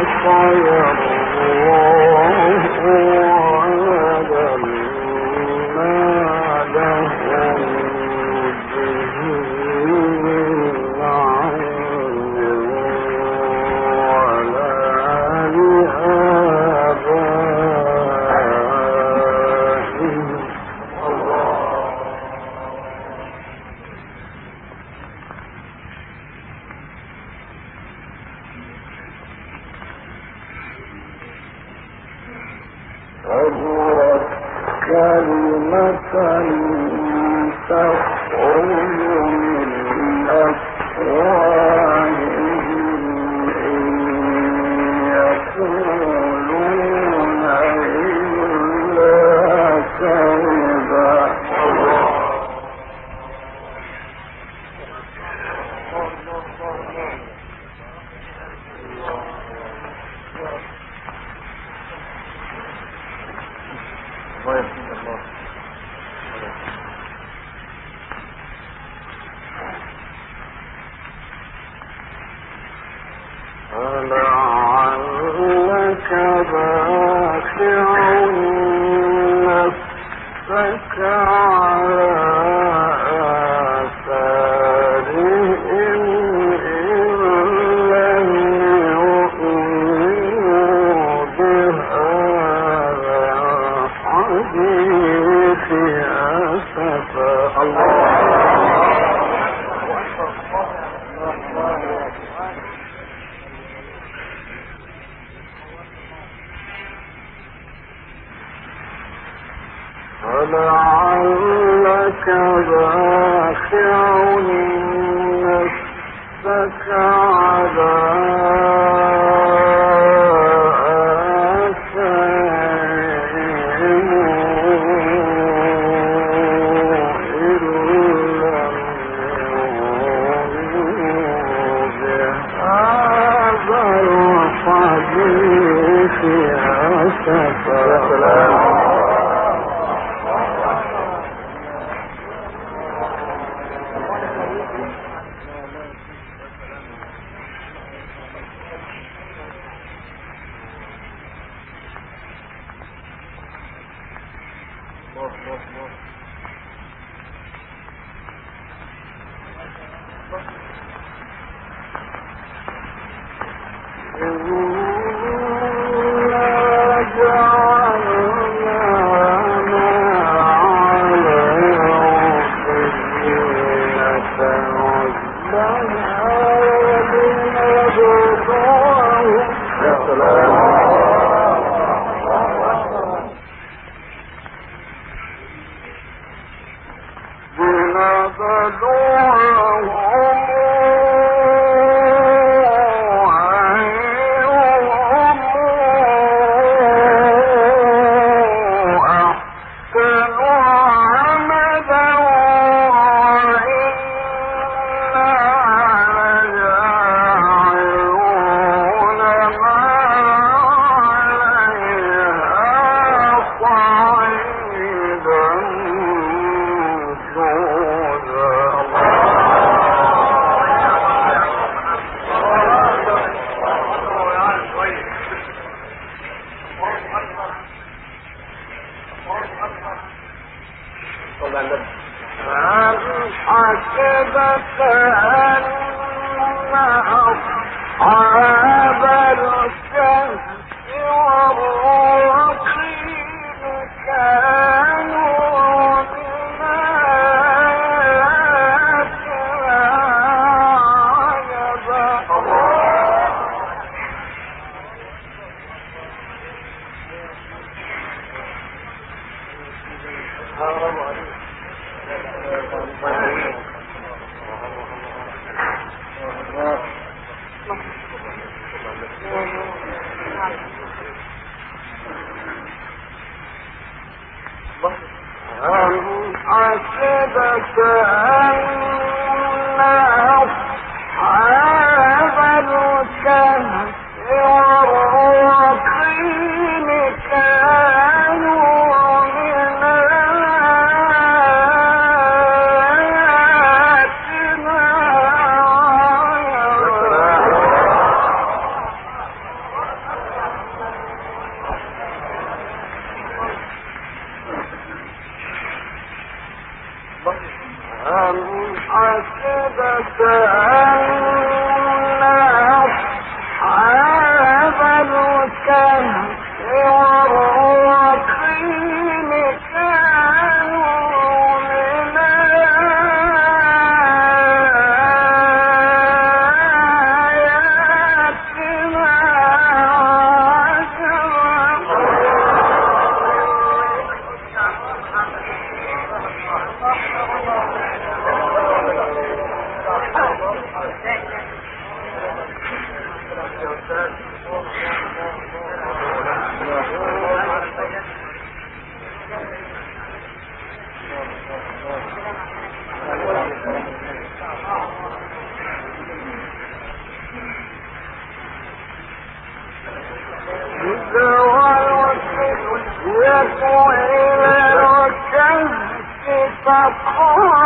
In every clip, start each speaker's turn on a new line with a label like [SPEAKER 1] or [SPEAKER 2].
[SPEAKER 1] الطير كبرت كلمة تخرج من أفواههم بہت بہت بہت حتى فقل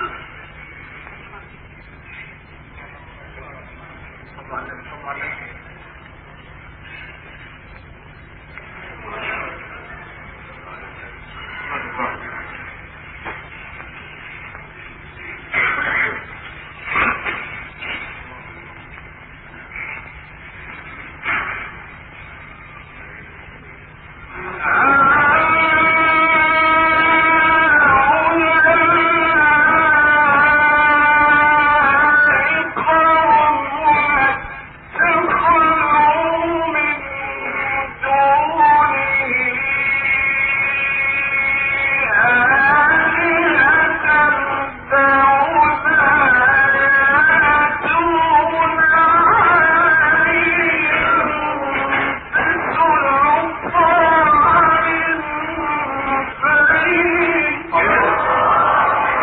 [SPEAKER 1] Thank you.